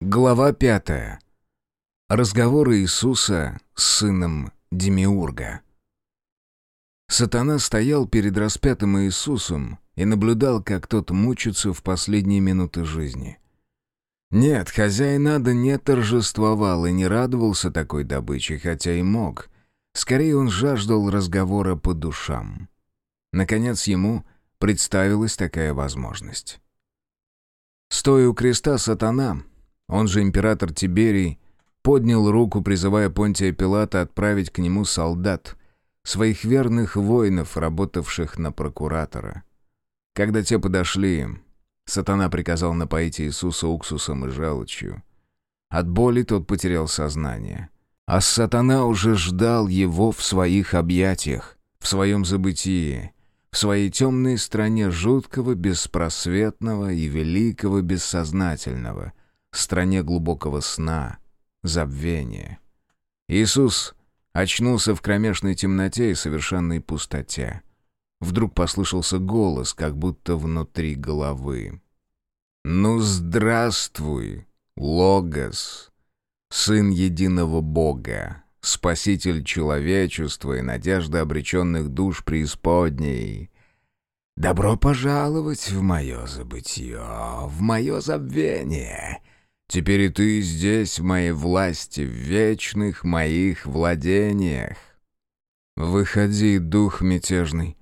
Глава пятая. Разговоры Иисуса с сыном Демиурга. Сатана стоял перед распятым Иисусом и наблюдал, как тот мучится в последние минуты жизни. Нет, хозяин ада не торжествовал и не радовался такой добыче, хотя и мог. Скорее он жаждал разговора по душам. Наконец ему представилась такая возможность. Стоя у креста сатана, он же император Тиберий, поднял руку, призывая Понтия Пилата отправить к нему солдат, своих верных воинов, работавших на прокуратора. Когда те подошли, сатана приказал напоить Иисуса уксусом и желчью. От боли тот потерял сознание. А сатана уже ждал его в своих объятиях, в своем забытии, в своей темной стране жуткого, беспросветного и великого бессознательного — стране глубокого сна, забвения. Иисус очнулся в кромешной темноте и совершенной пустоте. Вдруг послышался голос, как будто внутри головы. «Ну, здравствуй, Логос, сын единого Бога, спаситель человечества и надежда обреченных душ преисподней!» Добро пожаловать в мое забытье, в мое забвение. Теперь и ты здесь, в моей власти, в вечных моих владениях. Выходи, дух мятежный,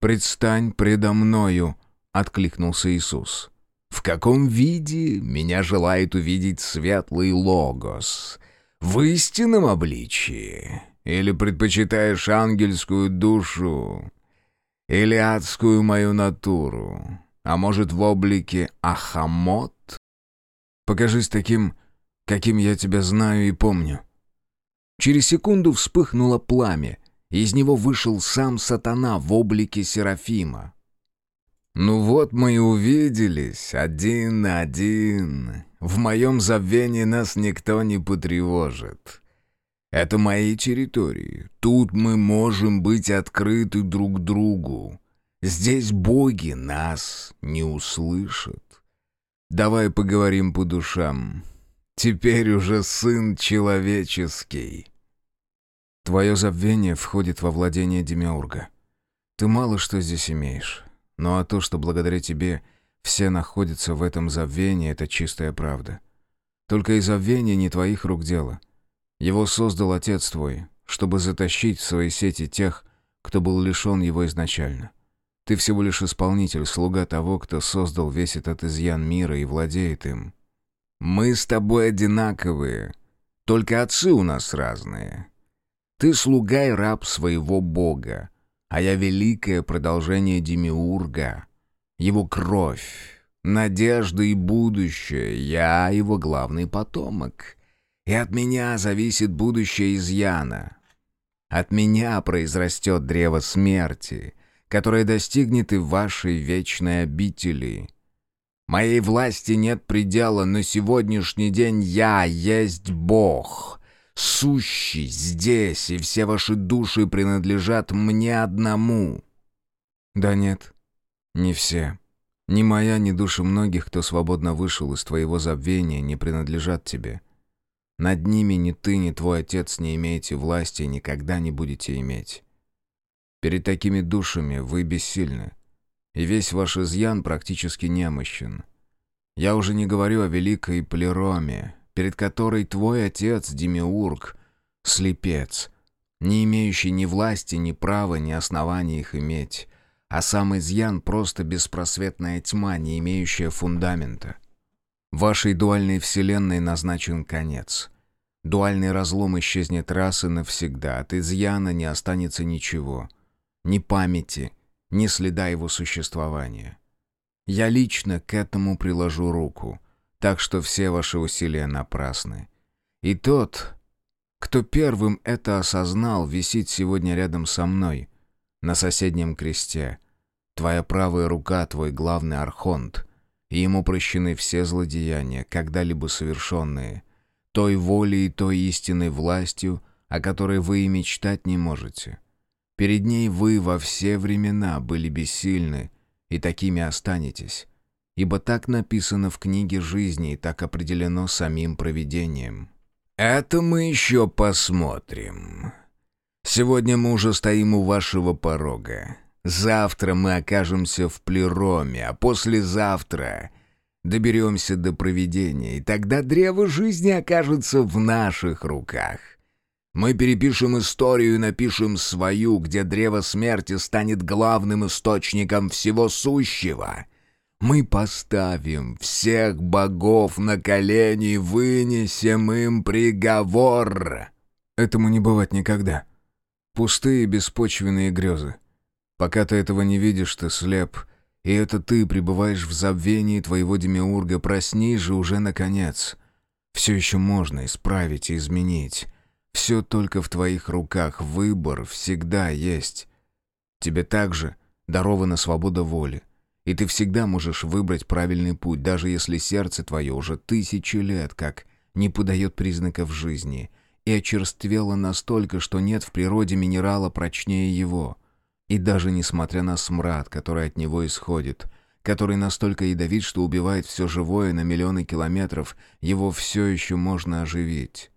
предстань предо мною, — откликнулся Иисус. В каком виде меня желает увидеть светлый Логос? В истинном обличии? Или предпочитаешь ангельскую душу? Или адскую мою натуру? А может, в облике Ахамот? Покажись таким, каким я тебя знаю и помню». Через секунду вспыхнуло пламя, и из него вышел сам сатана в облике Серафима. «Ну вот мы и увиделись, один на один. В моем забвении нас никто не потревожит. Это мои территории. Тут мы можем быть открыты друг другу. Здесь боги нас не услышат. Давай поговорим по душам. Теперь уже сын человеческий. Твое забвение входит во владение Демиурга. Ты мало что здесь имеешь. Ну а то, что благодаря тебе все находятся в этом забвении, это чистая правда. Только и забвение не твоих рук дело. Его создал Отец твой, чтобы затащить в свои сети тех, кто был лишен его изначально. Ты всего лишь исполнитель, слуга того, кто создал весь этот изъян мира и владеет им. Мы с тобой одинаковые, только отцы у нас разные. Ты слуга и раб своего бога, а я великое продолжение Демиурга, его кровь, надежда и будущее, я его главный потомок. И от меня зависит будущее изъяна. От меня произрастет древо смерти — которое достигнет и вашей вечной обители. Моей власти нет предела, но сегодняшний день я есть Бог, сущий здесь, и все ваши души принадлежат мне одному». «Да нет, не все. Ни моя, ни души многих, кто свободно вышел из твоего забвения, не принадлежат тебе. Над ними ни ты, ни твой отец не имеете власти и никогда не будете иметь. Перед такими душами вы бессильны, и весь ваш изъян практически немощен. Я уже не говорю о великой Плероме, перед которой твой отец Демиург — слепец, не имеющий ни власти, ни права, ни оснований их иметь, а сам изъян — просто беспросветная тьма, не имеющая фундамента. Вашей дуальной вселенной назначен конец. Дуальный разлом исчезнет раз и навсегда, от изъяна не останется ничего — ни памяти, ни следа его существования. Я лично к этому приложу руку, так что все ваши усилия напрасны. И тот, кто первым это осознал, висит сегодня рядом со мной, на соседнем кресте. Твоя правая рука — твой главный архонт, и ему прощены все злодеяния, когда-либо совершенные, той волей и той истинной властью, о которой вы и мечтать не можете. Перед ней вы во все времена были бессильны, и такими останетесь. ибо так написано в книге жизни и так определено самим провидением. «Это мы еще посмотрим. Сегодня мы уже стоим у вашего порога. Завтра мы окажемся в Плероме, а послезавтра доберемся до провидения, и тогда древо жизни окажется в наших руках. Мы перепишем историю и напишем свою, где древо смерти станет главным источником всего сущего. Мы поставим всех богов на колени и вынесем им приговор. Этому не бывать никогда. Пустые беспочвенные грезы. Пока ты этого не видишь, ты слеп. И это ты пребываешь в забвении твоего демиурга. Проснись же уже наконец. Все еще можно исправить и изменить. Все только в твоих руках, выбор всегда есть. Тебе также дарована свобода воли. И ты всегда можешь выбрать правильный путь, даже если сердце твое уже тысячи лет как не подает признаков жизни и очерствело настолько, что нет в природе минерала прочнее его. И даже несмотря на смрад, который от него исходит, который настолько ядовит, что убивает все живое на миллионы километров, его все еще можно оживить.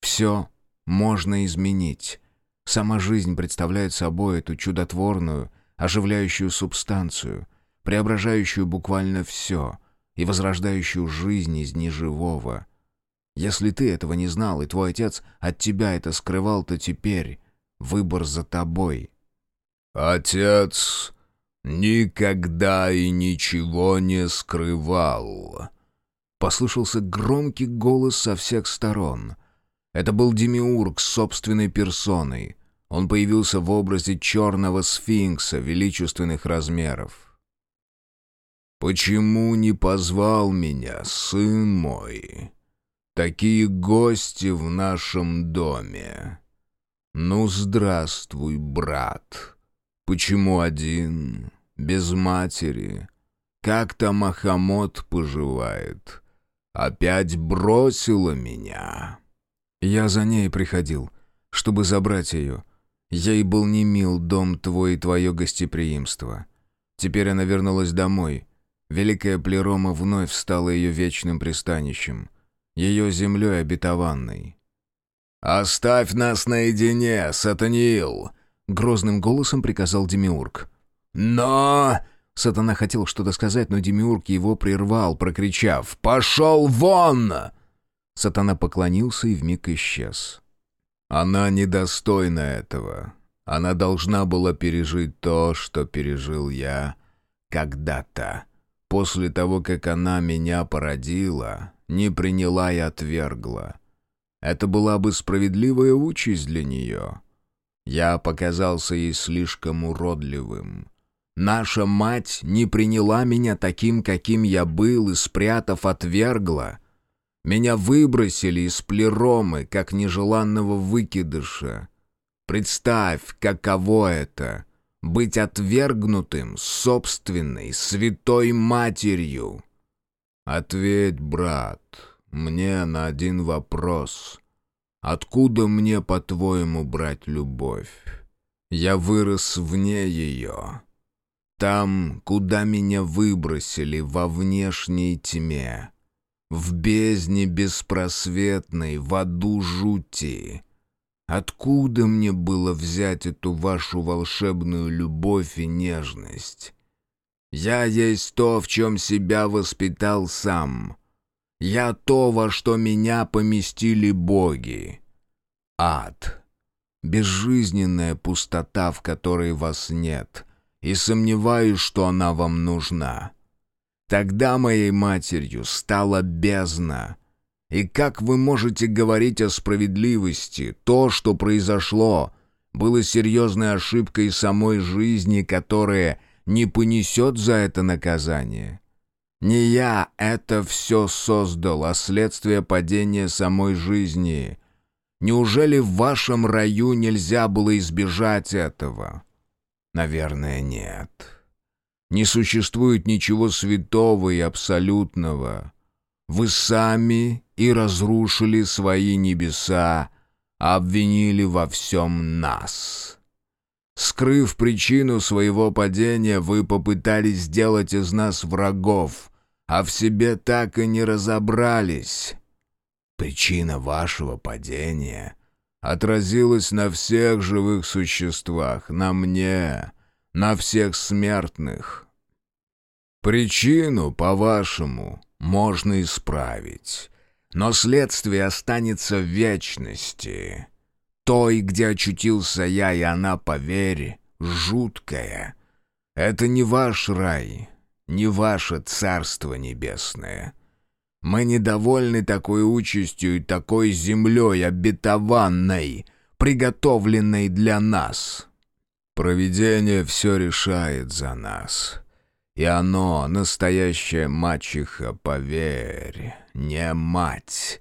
Все можно изменить. Сама жизнь представляет собой эту чудотворную, оживляющую субстанцию, преображающую буквально все и возрождающую жизнь из неживого. Если ты этого не знал, и твой отец от тебя это скрывал, то теперь выбор за тобой. «Отец никогда и ничего не скрывал», — послышался громкий голос со всех сторон — это был Демиург с собственной персоной. Он появился в образе черного сфинкса величественных размеров. «Почему не позвал меня, сын мой? Такие гости в нашем доме. Ну, здравствуй, брат. Почему один, без матери? Как там Ахамот поживает? Опять бросила меня?» Я за ней приходил, чтобы забрать ее. Ей был не мил дом твой и твое гостеприимство. Теперь она вернулась домой. Великая Плерома вновь стала ее вечным пристанищем, ее землей обетованной. «Оставь нас наедине, Сатаниил!» — грозным голосом приказал Демиург. «Но...» — Сатана хотел что-то сказать, но Демиург его прервал, прокричав «Пошел вон!» Сатана поклонился и вмиг исчез. «Она недостойна этого. Она должна была пережить то, что пережил я когда-то. После того, как она меня породила, не приняла и отвергла. Это была бы справедливая участь для нее. Я показался ей слишком уродливым». Наша мать не приняла меня таким, каким я был, и, спрятав, отвергла. Меня выбросили из плеромы, как нежеланного выкидыша. Представь, каково это — быть отвергнутым собственной святой матерью. Ответь, брат, мне на один вопрос. Откуда мне, по-твоему, брать любовь? Я вырос вне ее. Там, куда меня выбросили, во внешней тьме в бездне беспросветной, в аду жути. Откуда мне было взять эту вашу волшебную любовь и нежность? Я есть то, в чем себя воспитал сам. Я то, во что меня поместили боги. Ад. Безжизненная пустота, в которой вас нет, и сомневаюсь, что она вам нужна. Тогда моей матерью стала бездна. И как вы можете говорить о справедливости? То, что произошло, было серьезной ошибкой самой жизни, которая не понесет за это наказание. Не я это все создал, а следствие падения самой жизни. Неужели в вашем раю нельзя было избежать этого? Наверное, нет. Не существует ничего святого и абсолютного. Вы сами и разрушили свои небеса, обвинили во всем нас. Скрыв причину своего падения, вы попытались сделать из нас врагов, а в себе так и не разобрались. Причина вашего падения отразилась на всех живых существах, на мне, на всех смертных. Причину, по-вашему, можно исправить, но следствие останется в вечности. Той, где очутился я, и она, поверь, жуткая. Это не ваш рай, не ваше царство небесное. Мы недовольны такой участью и такой землей обетованной, приготовленной для нас. Провидение все решает за нас. И оно, настоящая мачеха, поверь, не мать.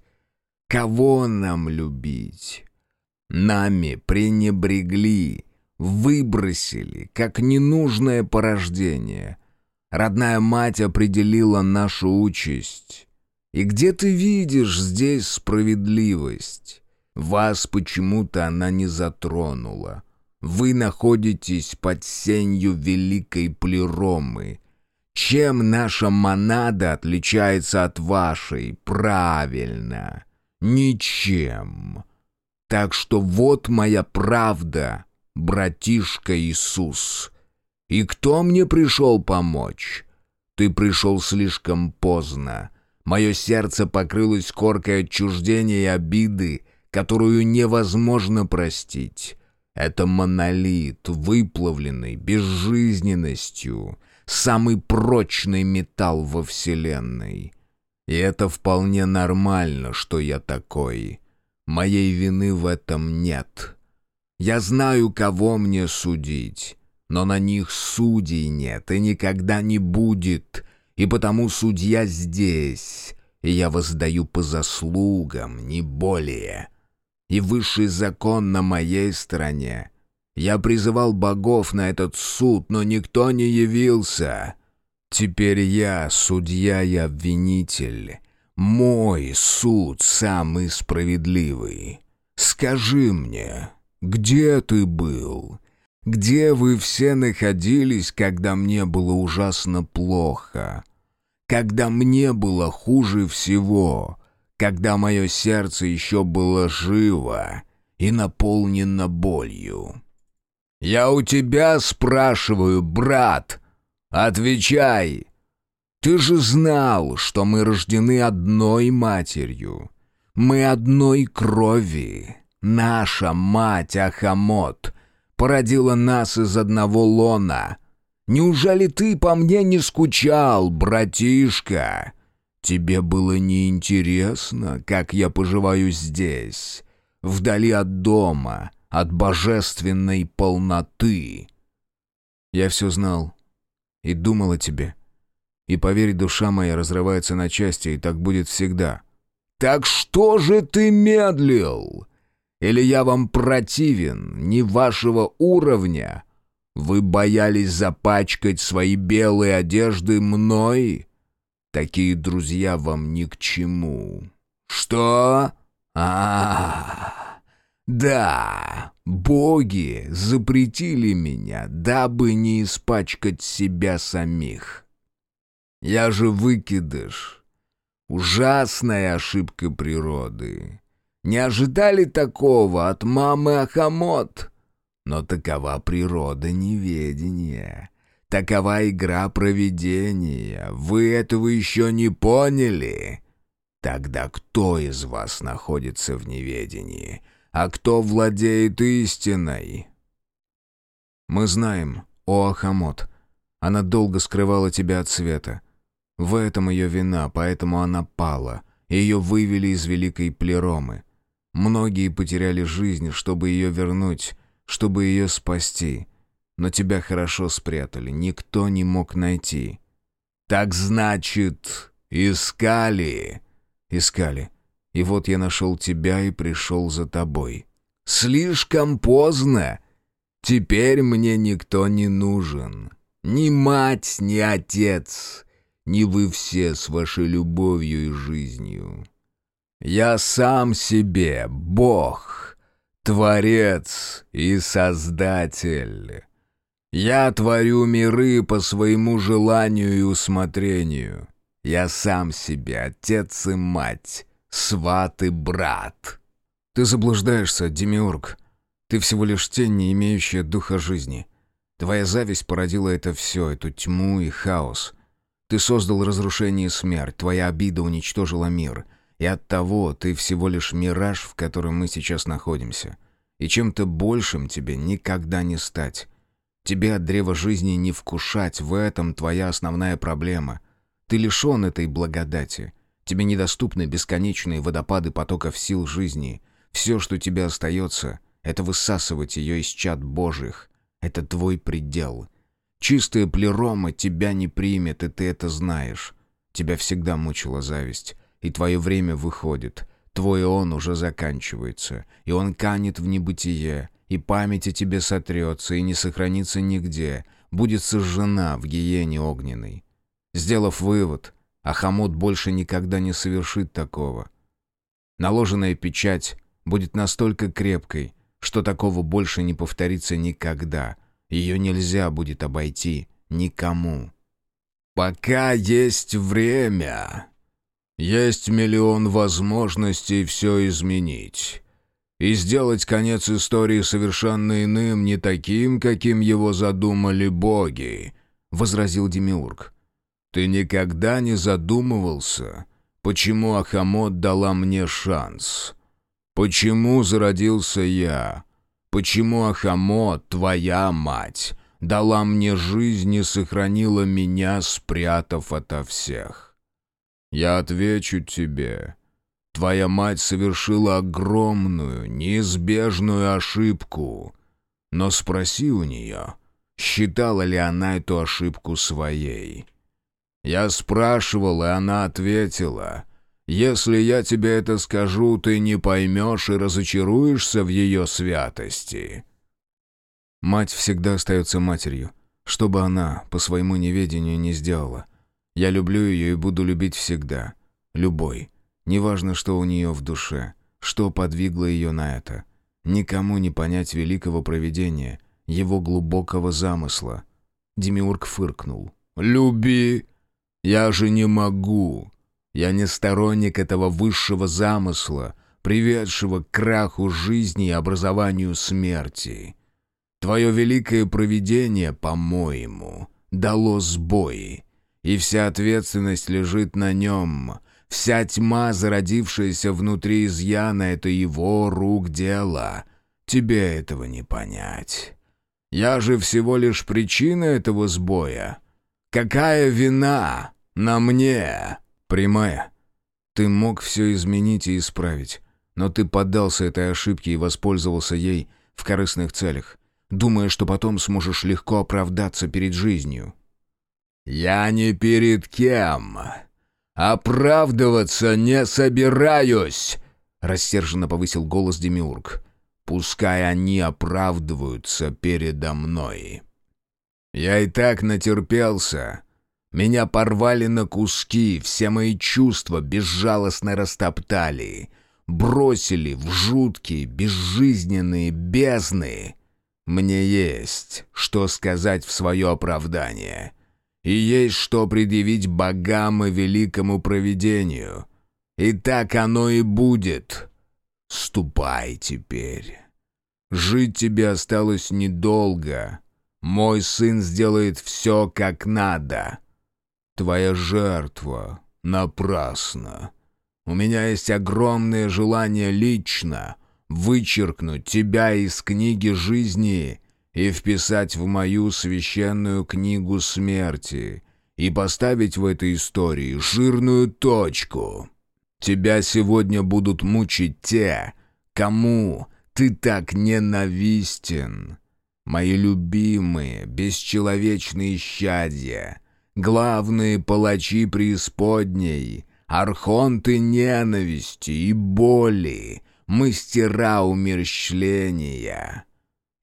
Кого нам любить? Нами пренебрегли, выбросили, как ненужное порождение. Родная мать определила нашу участь. И где ты видишь здесь справедливость? Вас почему-то она не затронула. Вы находитесь под сенью великой плеромы. Чем наша монада отличается от вашей? Правильно, ничем. Так что вот моя правда, братишка Иисус. И кто мне пришел помочь? Ты пришел слишком поздно. Мое сердце покрылось коркой отчуждения и обиды, которую невозможно простить. Это монолит, выплавленный безжизненностью, самый прочный металл во Вселенной. И это вполне нормально, что я такой. Моей вины в этом нет. Я знаю, кого мне судить, но на них судей нет и никогда не будет, и потому судья здесь, и я воздаю по заслугам, не более. И высший закон на моей стороне. Я призывал богов на этот суд, но никто не явился. Теперь я судья и обвинитель. Мой суд самый справедливый. Скажи мне, где ты был? Где вы все находились, когда мне было ужасно плохо? Когда мне было хуже всего? Когда мое сердце еще было живо и наполнено болью? «Я у тебя спрашиваю, брат. Отвечай. Ты же знал, что мы рождены одной матерью. Мы одной крови. Наша мать Ахамот породила нас из одного лона. Неужели ты по мне не скучал, братишка? Тебе было неинтересно, как я поживаю здесь, вдали от дома» от божественной полноты. Я все знал и думал о тебе. И поверь, душа моя разрывается на части, и так будет всегда. Так что же ты медлил? Или я вам противен, не вашего уровня? Вы боялись запачкать свои белые одежды мной? Такие друзья вам ни к чему. Что? А-а-а! Да, боги запретили меня, дабы не испачкать себя самих. Я же выкидыш. Ужасная ошибка природы. Не ожидали такого от мамы Ахамот. Но такова природа неведения. Такова игра провидения. Вы этого еще не поняли? Тогда кто из вас находится в неведении? а кто владеет истиной?» «Мы знаем, о Ахамот. Она долго скрывала тебя от света. В этом ее вина, поэтому она пала. Ее вывели из великой плеромы. Многие потеряли жизнь, чтобы ее вернуть, чтобы ее спасти. Но тебя хорошо спрятали, никто не мог найти». «Так значит, искали?» «Искали. И вот я нашел тебя и пришел за тобой. Слишком поздно. Теперь мне никто не нужен. Ни мать, ни отец, ни вы все с вашей любовью и жизнью. Я сам себе Бог, Творец и Создатель. Я творю миры по своему желанию и усмотрению. Я сам себе отец и мать, сват и брат». «Ты заблуждаешься, Демиург. Ты всего лишь тень, не имеющая духа жизни. Твоя зависть породила это все, эту тьму и хаос. Ты создал разрушение и смерть, твоя обида уничтожила мир. И оттого ты всего лишь мираж, в котором мы сейчас находимся. И чем-то большим тебе никогда не стать. Тебе от древа жизни не вкушать, в этом твоя основная проблема. Ты лишен этой благодати. Тебе недоступны бесконечные водопады потоков сил жизни. Все, что тебе остается, это высасывать ее из чад Божьих. Это твой предел. Чистая плерома тебя не примет, и ты это знаешь. Тебя всегда мучила зависть, и твое время выходит. Твой он уже заканчивается, и он канет в небытие, и память о тебе сотрется и не сохранится нигде, будет сожжена в гиене огненной. Сделав вывод, Ахамот больше никогда не совершит такого. Наложенная печать будет настолько крепкой, что такого больше не повторится никогда. Ее нельзя будет обойти никому. «Пока есть время, есть миллион возможностей все изменить и сделать конец истории совершенно иным, не таким, каким его задумали боги», — возразил Демиург. «Ты никогда не задумывался, почему Ахамот дала мне шанс? Почему зародился я? Почему Ахамот, твоя мать, дала мне жизнь и сохранила меня, спрятав ото всех? Я отвечу тебе». Твоя мать совершила огромную, неизбежную ошибку. Но спроси у нее, считала ли она эту ошибку своей. Я спрашивал, и она ответила, «Если я тебе это скажу, ты не поймешь и разочаруешься в ее святости». Мать всегда остается матерью, что бы она по своему неведению не сделала. Я люблю ее и буду любить всегда, любой. Неважно, что у нее в душе, что подвигло ее на это. Никому не понять великого провидения, его глубокого замысла. Демиург фыркнул. «Люби! Я же не могу! Я не сторонник этого высшего замысла, приведшего к краху жизни и образованию смерти. Твое великое провидение, по-моему, дало сбои, и вся ответственность лежит на нем, Вся тьма, зародившаяся внутри изъяна, это его рук дело. Тебе этого не понять. Я же всего лишь причина этого сбоя. Какая вина на мне? Прямая. Ты мог все изменить и исправить, но ты поддался этой ошибке и воспользовался ей в корыстных целях, думая, что потом сможешь легко оправдаться перед жизнью. «Я не перед кем. «Оправдываться не собираюсь!» — рассерженно повысил голос Демиург. «Пускай они оправдываются передо мной. Я и так натерпелся. Меня порвали на куски, все мои чувства безжалостно растоптали, бросили в жуткие, безжизненные бездны. Мне есть что сказать в свое оправдание» и есть что предъявить богам и великому провидению. И так оно и будет. Ступай теперь. Жить тебе осталось недолго. Мой сын сделает все, как надо. Твоя жертва напрасна. У меня есть огромное желание лично вычеркнуть тебя из книги жизни и вписать в мою священную книгу смерти и поставить в этой истории жирную точку. Тебя сегодня будут мучить те, кому ты так ненавистен. Мои любимые, бесчеловечные щадья, главные палачи преисподней, архонты ненависти и боли, мастера умерщвления».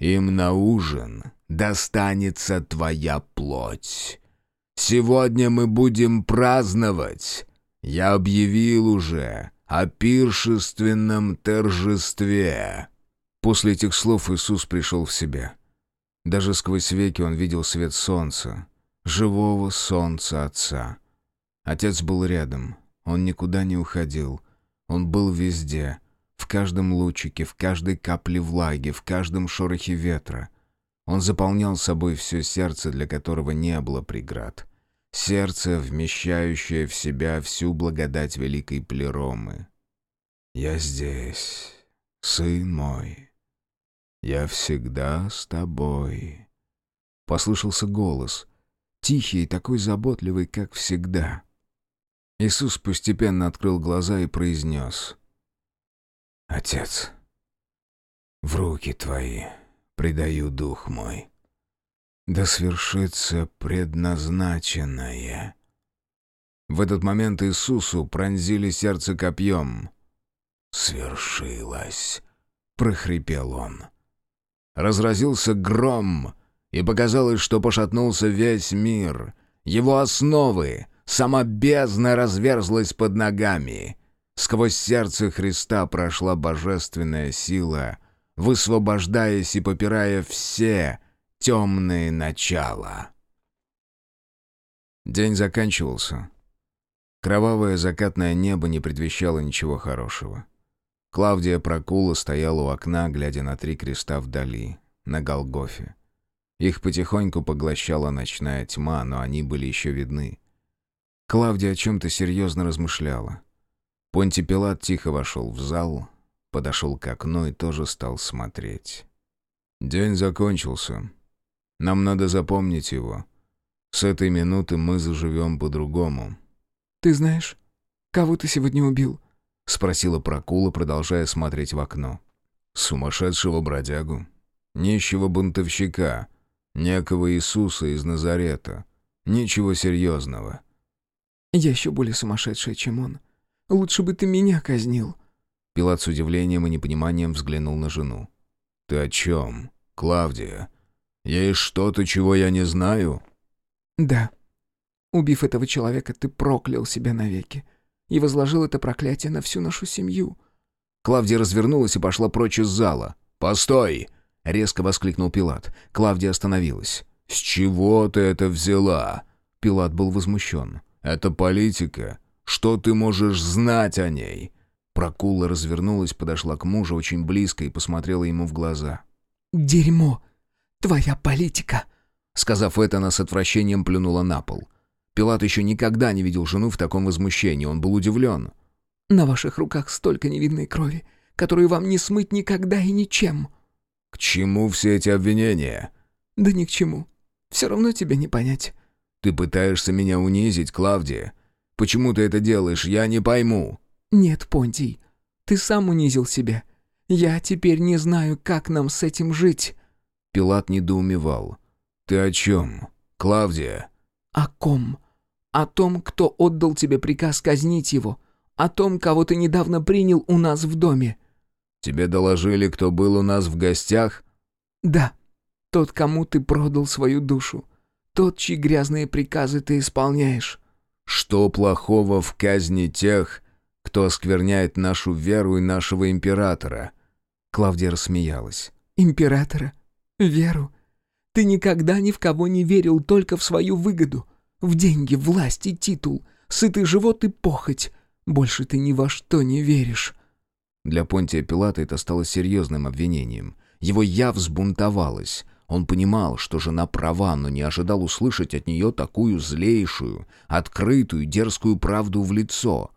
Им на ужин достанется твоя плоть. Сегодня мы будем праздновать. Я объявил уже о пиршественном торжестве». После этих слов Иисус пришел в себя. Даже сквозь веки он видел свет солнца, живого солнца Отца. Отец был рядом. Он никуда не уходил. Он был везде. В каждом лучике, в каждой капле влаги, в каждом шорохе ветра. Он заполнял собой все сердце, для которого не было преград. Сердце, вмещающее в себя всю благодать великой плеромы. «Я здесь, сын мой. Я всегда с тобой». Послышался голос, тихий и такой заботливый, как всегда. Иисус постепенно открыл глаза и произнес. «Отец, в руки твои предаю дух мой. Да свершится предназначенное». В этот момент Иисусу пронзили сердце копьем. «Свершилось!» — прохрипел он. Разразился гром, и показалось, что пошатнулся весь мир. Его основы, сама бездна разверзлась под ногами. Сквозь сердце Христа прошла божественная сила, высвобождаясь и попирая все темные начала. День заканчивался. Кровавое закатное небо не предвещало ничего хорошего. Клавдия Прокула стояла у окна, глядя на три креста вдали, на Голгофе. Их потихоньку поглощала ночная тьма, но они были еще видны. Клавдия о чем-то серьезно размышляла. Понти Пилат тихо вошел в зал, подошел к окну и тоже стал смотреть. «День закончился. Нам надо запомнить его. С этой минуты мы заживем по-другому». «Ты знаешь, кого ты сегодня убил?» — спросила Прокула, продолжая смотреть в окно. «Сумасшедшего бродягу. Нищего бунтовщика некого Иисуса из Назарета. Ничего серьезного. Я еще более сумасшедшая, чем он. Лучше бы ты меня казнил. Пилат с удивлением и непониманием взглянул на жену. «Ты о чем, Клавдия? Есть что-то, чего я не знаю?» «Да. Убив этого человека, ты проклял себя навеки и возложил это проклятие на всю нашу семью». Клавдия развернулась и пошла прочь из зала. «Постой!» — резко воскликнул Пилат. Клавдия остановилась. «С чего ты это взяла?» Пилат был возмущен. «Это политика. Что ты можешь знать о ней?» Прокула развернулась, подошла к мужу очень близко и посмотрела ему в глаза. «Дерьмо! Твоя политика!» Сказав это, она с отвращением плюнула на пол. Пилат еще никогда не видел жену в таком возмущении, он был удивлен. «На ваших руках столько невинной крови, которую вам не смыть никогда и ничем!» «К чему все эти обвинения?» «Да ни к чему. Все равно тебе не понять». «Ты пытаешься меня унизить, Клавдия. Почему ты это делаешь, я не пойму». «Нет, Понтий, ты сам унизил себя. Я теперь не знаю, как нам с этим жить». Пилат недоумевал. «Ты о чем, Клавдия?» «О ком? О том, кто отдал тебе приказ казнить его. О том, кого ты недавно принял у нас в доме». «Тебе доложили, кто был у нас в гостях?» «Да. Тот, кому ты продал свою душу. Тот, чьи грязные приказы ты исполняешь». «Что плохого в казни тех, кто оскверняет нашу веру и нашего императора?» Клавдия рассмеялась. «Императора? Веру? Ты никогда ни в кого не верил, только в свою выгоду. В деньги, власть и титул, сытый живот и похоть. Больше ты ни во что не веришь». Для Понтия Пилата это стало серьезным обвинением. Его я взбунтовалась. Он понимал, что жена права, но не ожидал услышать от нее такую злейшую, открытую, дерзкую правду в лицо.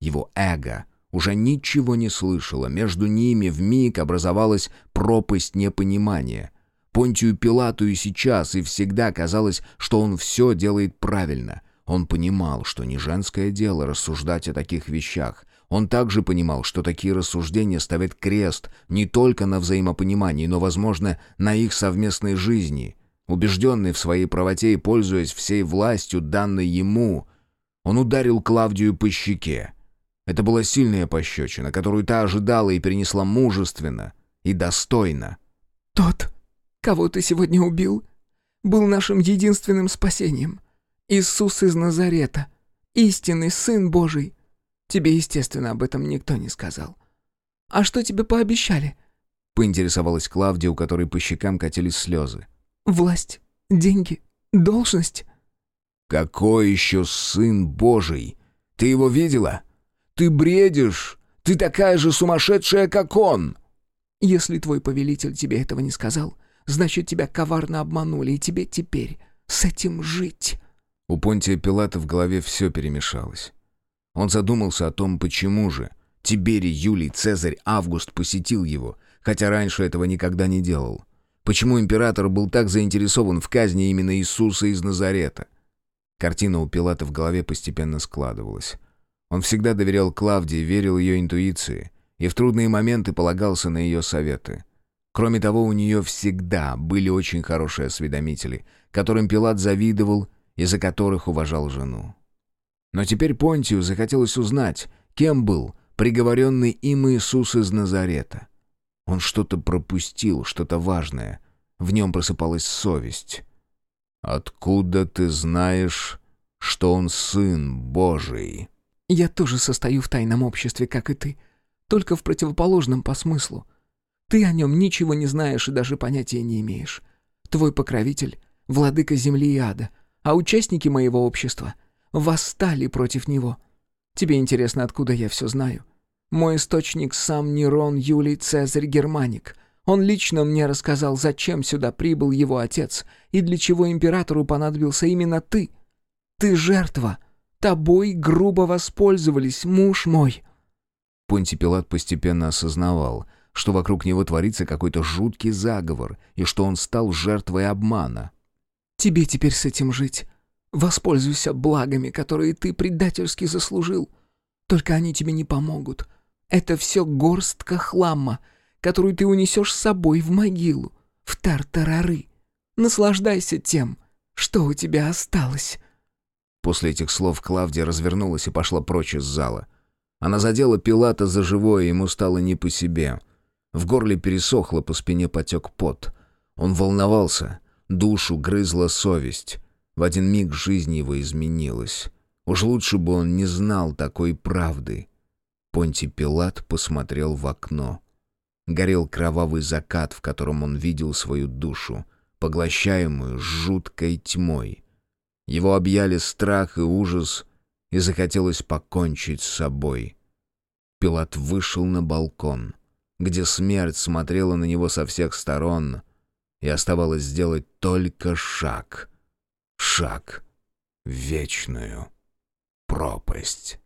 Его эго уже ничего не слышало, между ними вмиг образовалась пропасть непонимания. Понтию Пилату и сейчас, и всегда казалось, что он все делает правильно. Он понимал, что не женское дело рассуждать о таких вещах, он также понимал, что такие рассуждения ставят крест не только на взаимопонимании, но, возможно, на их совместной жизни. Убежденный в своей правоте и пользуясь всей властью, данной ему, он ударил Клавдию по щеке. Это была сильная пощечина, которую та ожидала и перенесла мужественно и достойно. «Тот, кого ты сегодня убил, был нашим единственным спасением. Иисус из Назарета, истинный Сын Божий». Тебе, естественно, об этом никто не сказал. А что тебе пообещали?» Поинтересовалась Клавдия, у которой по щекам катились слезы. «Власть, деньги, должность?» «Какой еще сын Божий? Ты его видела? Ты бредишь! Ты такая же сумасшедшая, как он!» «Если твой повелитель тебе этого не сказал, значит, тебя коварно обманули, и тебе теперь с этим жить». У Понтия Пилата в голове все перемешалось. Он задумался о том, почему же Тиберий, Юлий, Цезарь, Август посетил его, хотя раньше этого никогда не делал. Почему император был так заинтересован в казни именно Иисуса из Назарета? Картина у Пилата в голове постепенно складывалась. Он всегда доверял Клавдии, верил ее интуиции и в трудные моменты полагался на ее советы. Кроме того, у нее всегда были очень хорошие осведомители, которым Пилат завидовал и за которых уважал жену. Но теперь Понтию захотелось узнать, кем был приговоренный им Иисус из Назарета. Он что-то пропустил, что-то важное. В нем просыпалась совесть. «Откуда ты знаешь, что он сын Божий?» «Я тоже состою в тайном обществе, как и ты, только в противоположном по смыслу. Ты о нем ничего не знаешь и даже понятия не имеешь. Твой покровитель — владыка земли и ада, а участники моего общества восстали против него. Тебе интересно, откуда я все знаю?» Мой источник сам Нерон Юлий Цезарь Германик. Он лично мне рассказал, зачем сюда прибыл его отец и для чего императору понадобился именно ты. Ты жертва. Тобой грубо воспользовались, муж мой». Понтий Пилат постепенно осознавал, что вокруг него творится какой-то жуткий заговор и что он стал жертвой обмана. «Тебе теперь с этим жить. Воспользуйся благами, которые ты предательски заслужил. Только они тебе не помогут. Это все горстка хлама, которую ты унесешь с собой в могилу, в тартарары. Наслаждайся тем, что у тебя осталось». После этих слов Клавдия развернулась и пошла прочь из зала. Она задела Пилата за живое, ему стало не по себе. В горле пересохло, по спине потек пот. Он волновался, душу грызла совесть. В один миг жизнь его изменилась. Уж лучше бы он не знал такой правды. Понтий Пилат посмотрел в окно. Горел кровавый закат, в котором он видел свою душу, поглощаемую жуткой тьмой. Его объяли страх и ужас, и захотелось покончить с собой. Пилат вышел на балкон, где смерть смотрела на него со всех сторон, и оставалось сделать только шаг. Шаг в вечную пропасть.